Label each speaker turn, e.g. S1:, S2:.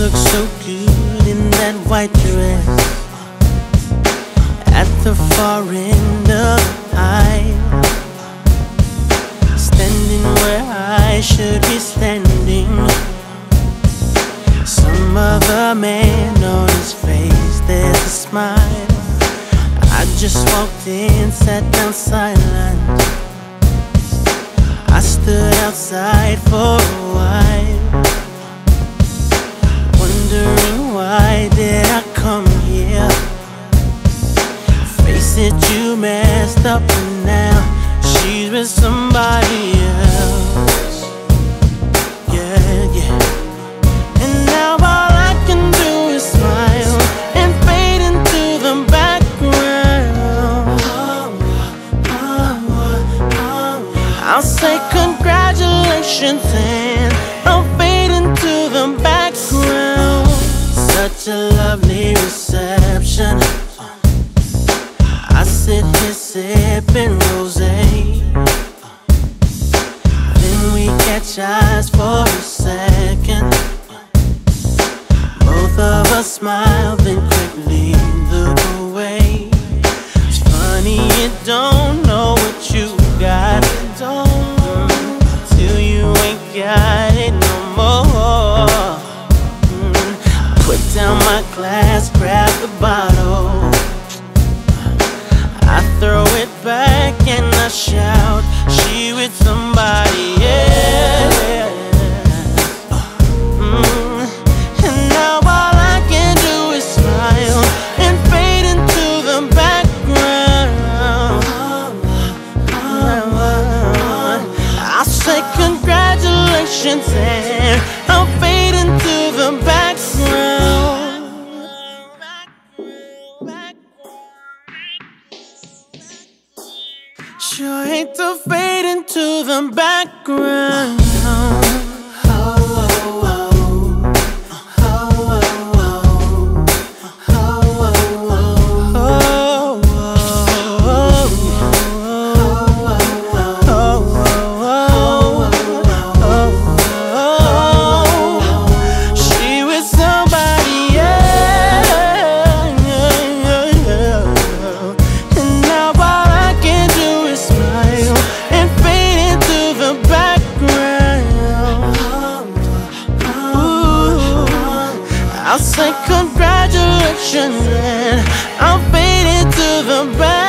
S1: look so good in that white dress. At the far end of the aisle. Standing where I should be standing. Some other man on his face, there's a smile. I just walked in, sat down silent. I stood outside for a while messed up and now. She's with somebody else. Yeah, yeah. And now all I can do is smile And fade into the background. I'll say congratulations and sit sipping rosé. Then we catch eyes for a second. Both of us smile, then quickly look away. It's funny you don't know what you got. Don't till you ain't got it no more. Mm, Put down my glass, grab the bottle. I throw it back and I shout, she with somebody else. Mm, And now all I can do is smile and fade into the background. I'll say congratulations and I'll Sure hate to fade into the background. I'll say congratulations and I'll fade into the back.